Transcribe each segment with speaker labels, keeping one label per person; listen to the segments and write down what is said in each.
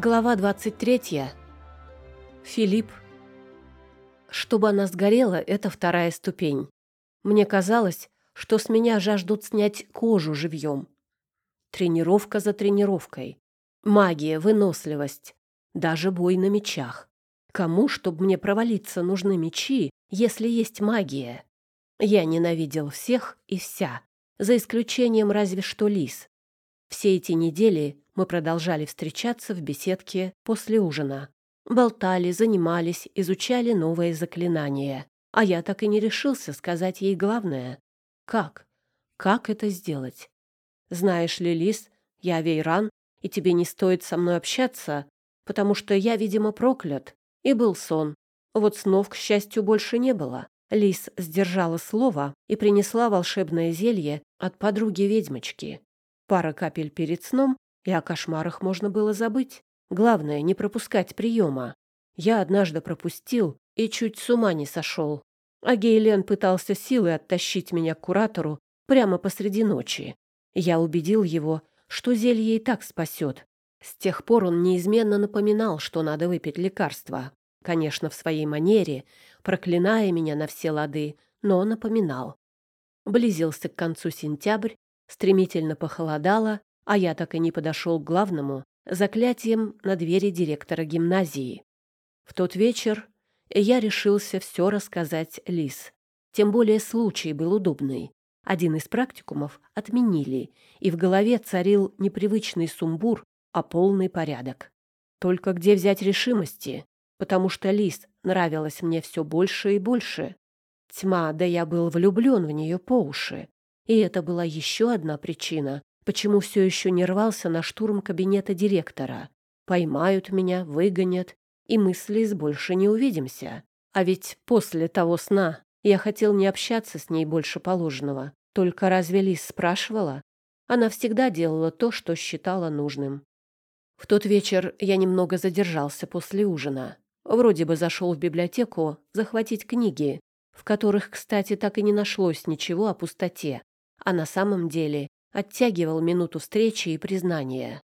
Speaker 1: Глава 23. Филипп. Чтобы она сгорела, это вторая ступень. Мне казалось, что с меня жаждут снять кожу живьем. Тренировка за тренировкой. Магия, выносливость. Даже бой на мечах. Кому, чтобы мне провалиться, нужны мечи, если есть магия? Я ненавидел всех и вся, за исключением разве что лис. Все эти недели мы продолжали встречаться в беседке после ужина. Болтали, занимались, изучали новые заклинания. А я так и не решился сказать ей главное. Как? Как это сделать? Знаешь ли, я Вейран, и тебе не стоит со мной общаться, потому что я, видимо, проклят. И был сон. Вот снов, к счастью, больше не было. Лис сдержала слово и принесла волшебное зелье от подруги-ведьмочки. Пара капель перед сном, и о кошмарах можно было забыть. Главное, не пропускать приема. Я однажды пропустил и чуть с ума не сошел. А Гейлен пытался силой оттащить меня к куратору прямо посреди ночи. Я убедил его, что зелье и так спасет. С тех пор он неизменно напоминал, что надо выпить лекарство. Конечно, в своей манере, проклиная меня на все лады, но напоминал. Близился к концу сентябрь, стремительно похолодало, а я так и не подошел к главному заклятием на двери директора гимназии. В тот вечер я решился все рассказать Лис. Тем более случай был удобный. Один из практикумов отменили, и в голове царил непривычный сумбур, а полный порядок. Только где взять решимости? Потому что Лис нравилась мне все больше и больше. Тьма, да я был влюблен в нее по уши. И это была еще одна причина, почему все еще не рвался на штурм кабинета директора. Поймают меня, выгонят, и мы с Лиз больше не увидимся. А ведь после того сна я хотел не общаться с ней больше положенного. Только разве Лиз спрашивала? Она всегда делала то, что считала нужным. В тот вечер я немного задержался после ужина. Вроде бы зашел в библиотеку захватить книги, в которых, кстати, так и не нашлось ничего о пустоте. А на самом деле оттягивал минуту встречи и признания.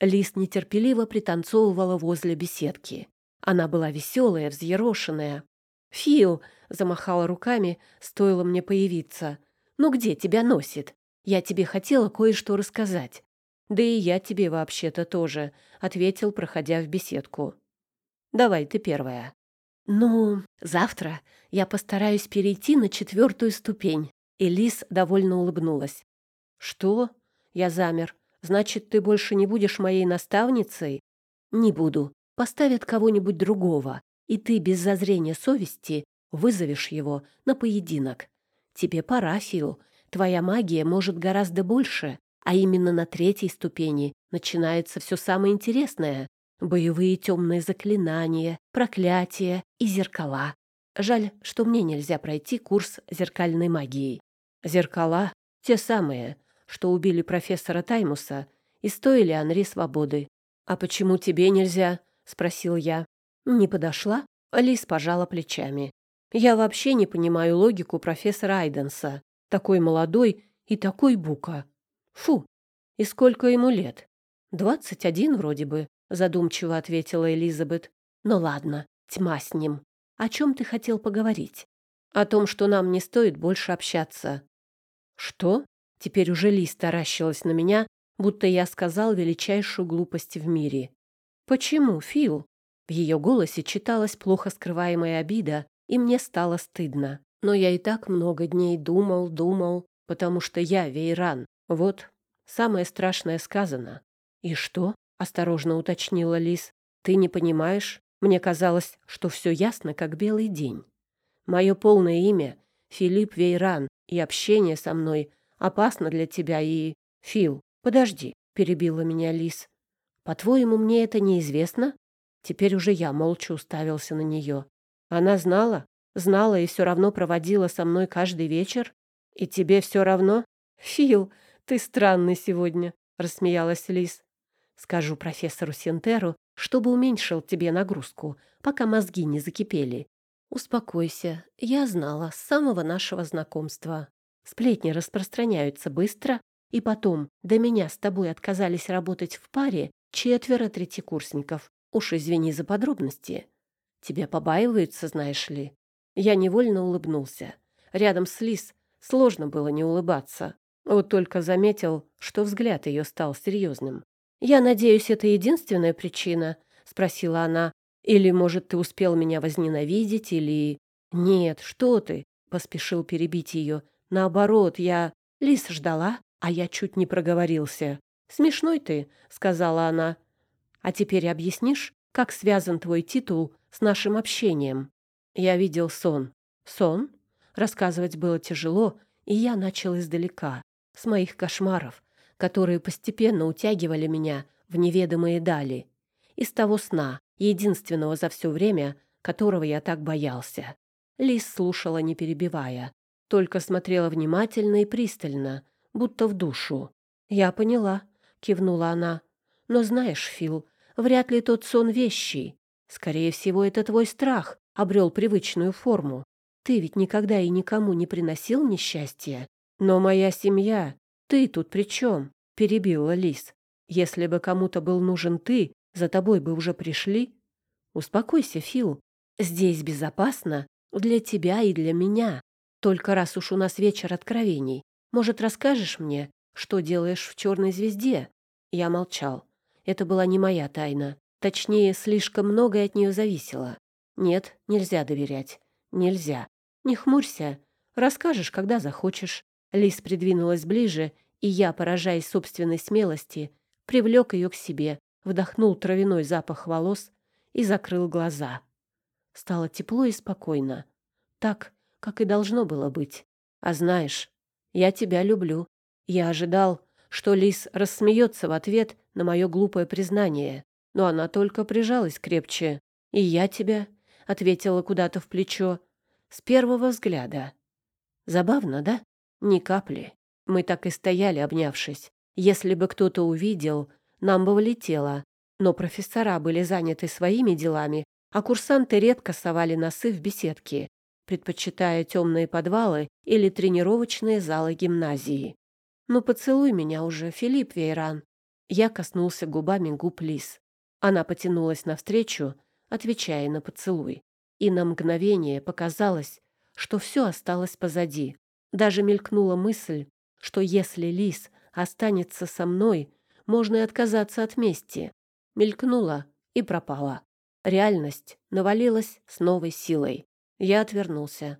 Speaker 1: Лис нетерпеливо пританцовывала возле беседки. Она была веселая, взъерошенная. «Фил!» — замахала руками, стоило мне появиться. «Ну где тебя носит? Я тебе хотела кое-что рассказать». «Да и я тебе вообще-то тоже», — ответил, проходя в беседку. «Давай ты первая». «Ну, завтра я постараюсь перейти на четвертую ступень». Элис довольно улыбнулась. «Что?» Я замер. «Значит, ты больше не будешь моей наставницей?» «Не буду. Поставят кого-нибудь другого, и ты без зазрения совести вызовешь его на поединок. Тебе пора, Фил. Твоя магия может гораздо больше, а именно на третьей ступени начинается все самое интересное. Боевые темные заклинания, проклятия и зеркала. Жаль, что мне нельзя пройти курс зеркальной магии. Зеркала — те самые, что убили профессора Таймуса и стоили Анри свободы. «А почему тебе нельзя?» — спросил я. «Не подошла?» Лис пожала плечами. «Я вообще не понимаю логику профессора Айденса. Такой молодой и такой бука. Фу! И сколько ему лет?» «Двадцать один вроде бы», — задумчиво ответила Элизабет. «Ну ладно, тьма с ним. О чем ты хотел поговорить?» «О том, что нам не стоит больше общаться». «Что?» Теперь уже Лиз таращилась на меня, будто я сказал величайшую глупость в мире. «Почему, Фил?» В ее голосе читалась плохо скрываемая обида, и мне стало стыдно. Но я и так много дней думал, думал, потому что я Вейран. Вот, самое страшное сказано. «И что?» — осторожно уточнила Лиз. «Ты не понимаешь? Мне казалось, что все ясно, как белый день. Мое полное имя — Филипп Вейран, и общение со мной опасно для тебя и... Фил, подожди, перебила меня Лис. По-твоему, мне это неизвестно? Теперь уже я молча уставился на нее. Она знала? Знала и все равно проводила со мной каждый вечер? И тебе все равно? Фил, ты странный сегодня, рассмеялась Лис. Скажу профессору Синтеру, чтобы уменьшил тебе нагрузку, пока мозги не закипели. Успокойся, я знала с самого нашего знакомства. Сплетни распространяются быстро, и потом до меня с тобой отказались работать в паре Четверо третьекурсников. Уж извини за подробности. Тебя побаиваются, знаешь ли. Я невольно улыбнулся. Рядом с Лис сложно было не улыбаться. Вот только заметил, что взгляд ее стал серьезным. «Я надеюсь, это единственная причина?» — спросила она. «Или, может, ты успел меня возненавидеть, или...» «Нет, что ты!» — поспешил перебить ее. «Наоборот, я...» Лис ждала, а я чуть не проговорился. «Смешной ты», — сказала она. «А теперь объяснишь, как связан твой титул с нашим общением?» Я видел сон. Сон? Рассказывать было тяжело, и я начал издалека, с моих кошмаров, которые постепенно утягивали меня в неведомые дали. Из того сна, единственного за все время, которого я так боялся. Лис слушала, не перебивая, только смотрела внимательно и пристально, будто в душу. «Я поняла», — кивнула она. «Но знаешь, Фил, вряд ли тот сон вещий. Скорее всего, это твой страх обрел привычную форму. Ты ведь никогда и никому не приносил несчастья. Но моя семья... Ты тут при чем?» — перебила Лис. «Если бы кому-то был нужен ты, за тобой бы уже пришли. Успокойся, Фил. Здесь безопасно для тебя и для меня. Только раз уж у нас вечер откровений, может, расскажешь мне, что делаешь в черной звезде?» Я молчал. Это была не моя тайна. Точнее, слишком многое от нее зависело. Нет, нельзя доверять. Нельзя. Не хмурься. Расскажешь, когда захочешь. Лис придвинулась ближе, и я, поражаясь собственной смелости, привлек ее к себе, вдохнул травяной запах волос и закрыл глаза. Стало тепло и спокойно. Так, как и должно было быть. А знаешь, я тебя люблю. Я ожидал, что Лис рассмеется в ответ на мое глупое признание, но она только прижалась крепче. И я тебя ответила куда-то в плечо. С первого взгляда. Забавно, да? Ни капли. Мы так и стояли, обнявшись. Если бы кто-то увидел, нам бы влетело. Но профессора были заняты своими делами, а курсанты редко совали носы в беседки, предпочитая темные подвалы или тренировочные залы гимназии. «Ну, поцелуй меня уже, Филипп Вейран». Я коснулся губами губ Лис. Она потянулась навстречу, отвечая на поцелуй. И на мгновение показалось, что все осталось позади. Даже мелькнула мысль, что если Лис останется со мной, можно и отказаться от мести. Мелькнула и пропала. Реальность навалилась с новой силой. Я отвернулся.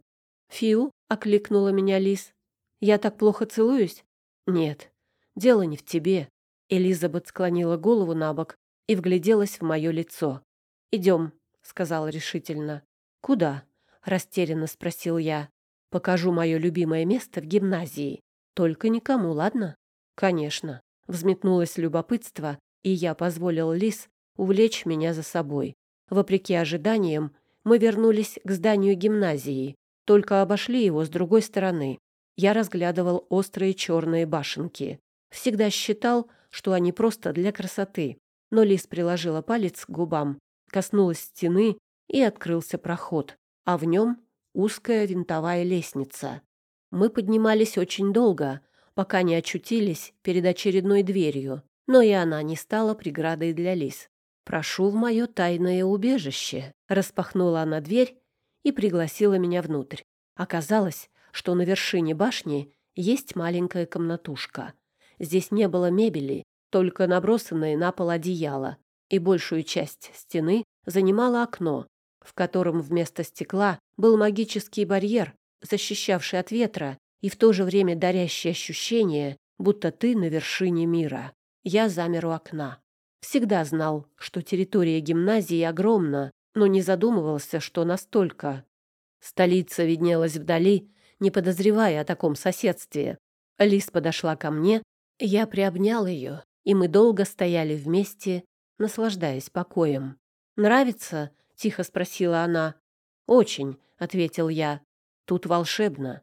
Speaker 1: «Фил?» — окликнула меня Лис. «Я так плохо целуюсь?» «Нет, дело не в тебе». Элизабет склонила голову на бок и вгляделась в мое лицо. «Идем», — сказал решительно. «Куда?» — растерянно спросил я. «Покажу мое любимое место в гимназии. Только никому, ладно?» «Конечно». Взметнулось любопытство, и я позволил Лис увлечь меня за собой. Вопреки ожиданиям, мы вернулись к зданию гимназии, только обошли его с другой стороны. Я разглядывал острые черные башенки. Всегда считал, что они просто для красоты. Но Лис приложила палец к губам коснулась стены, и открылся проход, а в нем узкая винтовая лестница. Мы поднимались очень долго, пока не очутились перед очередной дверью, но и она не стала преградой для лис. «Прошу в мое тайное убежище», — распахнула она дверь и пригласила меня внутрь. Оказалось, что на вершине башни есть маленькая комнатушка. Здесь не было мебели, только набросанные на пол одеяло, и большую часть стены занимало окно, в котором вместо стекла был магический барьер, защищавший от ветра и в то же время дарящий ощущение, будто ты на вершине мира. Я замер у окна. Всегда знал, что территория гимназии огромна, но не задумывался, что настолько. Столица виднелась вдали, не подозревая о таком соседстве. Лис подошла ко мне, я приобнял ее, и мы долго стояли вместе, наслаждаясь покоем. «Нравится?» — тихо спросила она. «Очень», — ответил я. «Тут волшебно».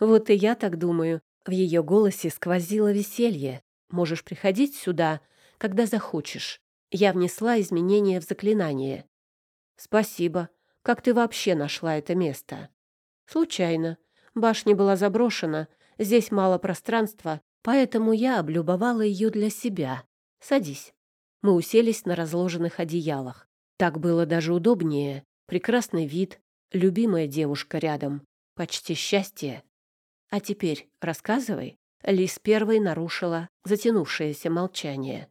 Speaker 1: «Вот и я так думаю». В ее голосе сквозило веселье. «Можешь приходить сюда, когда захочешь». Я внесла изменения в заклинание. «Спасибо. Как ты вообще нашла это место?» «Случайно. Башня была заброшена, здесь мало пространства, поэтому я облюбовала ее для себя. Садись». Мы уселись на разложенных одеялах. Так было даже удобнее. Прекрасный вид, любимая девушка рядом. Почти счастье. А теперь рассказывай. Лис первой нарушила затянувшееся молчание.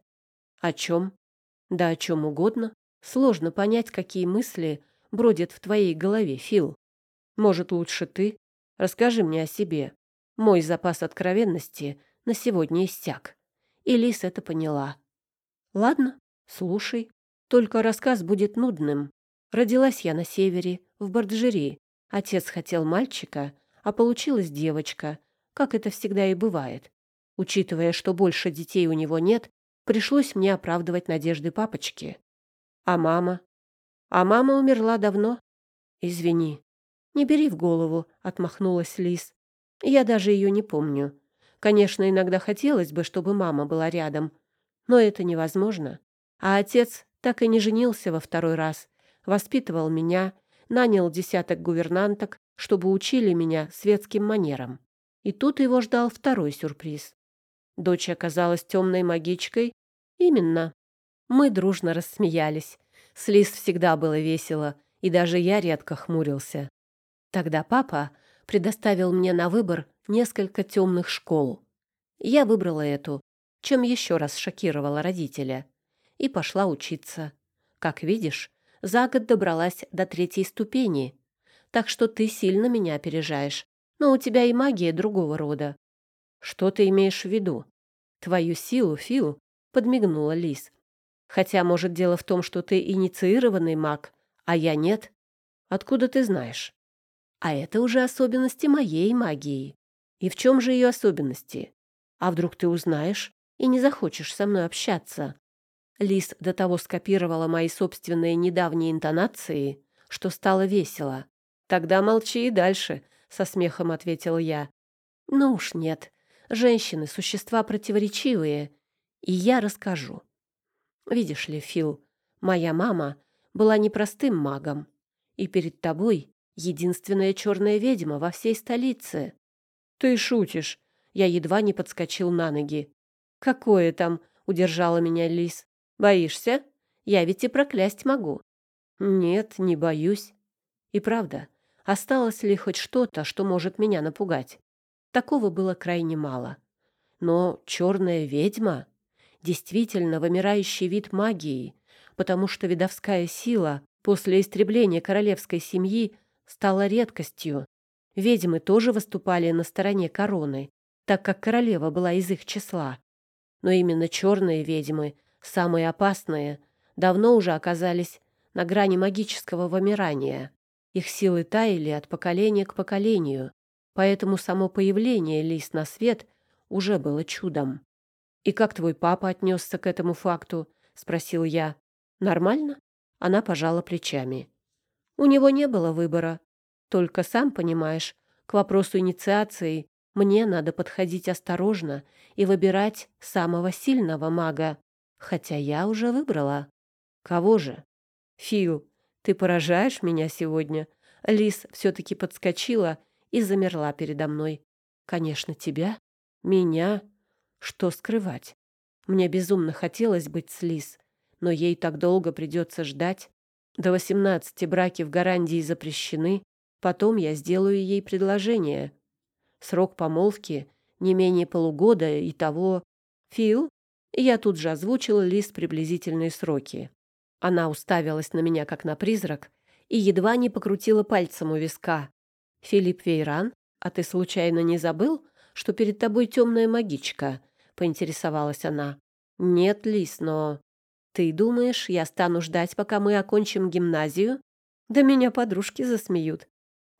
Speaker 1: О чем? Да о чем угодно. Сложно понять, какие мысли бродят в твоей голове, Фил. Может, лучше ты? Расскажи мне о себе. Мой запас откровенности на сегодня иссяк. И Лис это поняла. Ладно, слушай. Только рассказ будет нудным. Родилась я на севере, в Барджери. Отец хотел мальчика, а получилась девочка, как это всегда и бывает. Учитывая, что больше детей у него нет, пришлось мне оправдывать надежды папочки. А мама? А мама умерла давно. Извини. Не бери в голову, отмахнулась Лис. Я даже ее не помню. Конечно, иногда хотелось бы, чтобы мама была рядом, но это невозможно. А отец так и не женился во второй раз, воспитывал меня, нанял десяток гувернанток, чтобы учили меня светским манерам. И тут его ждал второй сюрприз. Дочь оказалась темной магичкой. Именно. Мы дружно рассмеялись. С Лис всегда было весело, и даже я редко хмурился. Тогда папа предоставил мне на выбор несколько темных школ. Я выбрала эту, чем еще раз шокировала родителя, и пошла учиться. Как видишь, за год добралась до третьей ступени, так что ты сильно меня опережаешь, но у тебя и магия другого рода. Что ты имеешь в виду? Твою силу, Фил, подмигнула Лис. Хотя, может, дело в том, что ты инициированный маг, а я нет. Откуда ты знаешь? А это уже особенности моей магии. И в чем же ее особенности? А вдруг ты узнаешь и не захочешь со мной общаться? Лис до того скопировала мои собственные недавние интонации, что стало весело. Тогда молчи и дальше, со смехом ответил я. Ну уж нет. Женщины — существа противоречивые, и я расскажу. Видишь ли, Фил, моя мама была непростым магом, и перед тобой единственная черная ведьма во всей столице. Ты шутишь. Я едва не подскочил на ноги. Какое там, удержала меня Лис. Боишься? Я ведь и проклясть могу. Нет, не боюсь. И правда, осталось ли хоть что-то, что может меня напугать? Такого было крайне мало. Но черная ведьма действительно вымирающий вид магии, потому что видовская сила после истребления королевской семьи стала редкостью. Ведьмы тоже выступали на стороне короны, так как королева была из их числа. Но именно черные ведьмы, самые опасные, давно уже оказались на грани магического вымирания. Их силы таяли от поколения к поколению, поэтому само появление лис на свет уже было чудом. «И как твой папа отнесся к этому факту?» — спросил я. «Нормально?» — она пожала плечами. «У него не было выбора. Только сам понимаешь, к вопросу инициации мне надо подходить осторожно и выбирать самого сильного мага. Хотя я уже выбрала. Кого же? Фил, ты поражаешь меня сегодня. Лис все-таки подскочила и замерла передо мной. Конечно, тебя? Меня? Что скрывать? Мне безумно хотелось быть с Лис, но ей так долго придется ждать. До восемнадцати браки в Гарандии запрещены, Потом я сделаю ей предложение. Срок помолвки не менее полугода и того. Фил? Я тут же озвучила лист приблизительные сроки. Она уставилась на меня, как на призрак, и едва не покрутила пальцем у виска. «Филипп Вейран, а ты случайно не забыл, что перед тобой темная магичка?» — поинтересовалась она. «Нет, Лис, но...» «Ты думаешь, я стану ждать, пока мы окончим гимназию?» «Да меня подружки засмеют.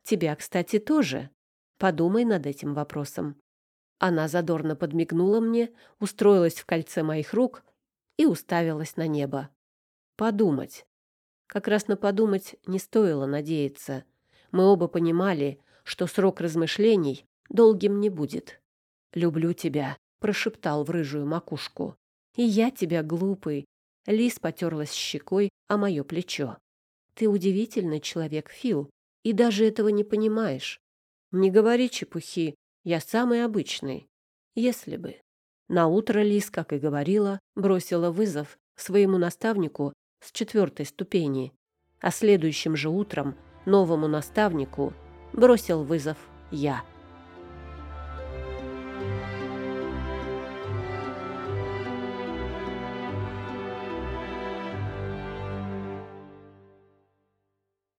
Speaker 1: Тебя, кстати, тоже. Подумай над этим вопросом. Она задорно подмигнула мне, устроилась в кольце моих рук и уставилась на небо. Подумать. Как раз на подумать не стоило надеяться. Мы оба понимали, что срок размышлений долгим не будет. «Люблю тебя», — прошептал в рыжую макушку. «И я тебя, глупый». Лис потерлась щекой о мое плечо. «Ты удивительный человек, Фил и даже этого не понимаешь. Не говори чепухи, я самый обычный. Если бы. На утро Лис, как и говорила, бросила вызов своему наставнику с четвертой ступени, а следующим же утром новому наставнику бросил вызов я.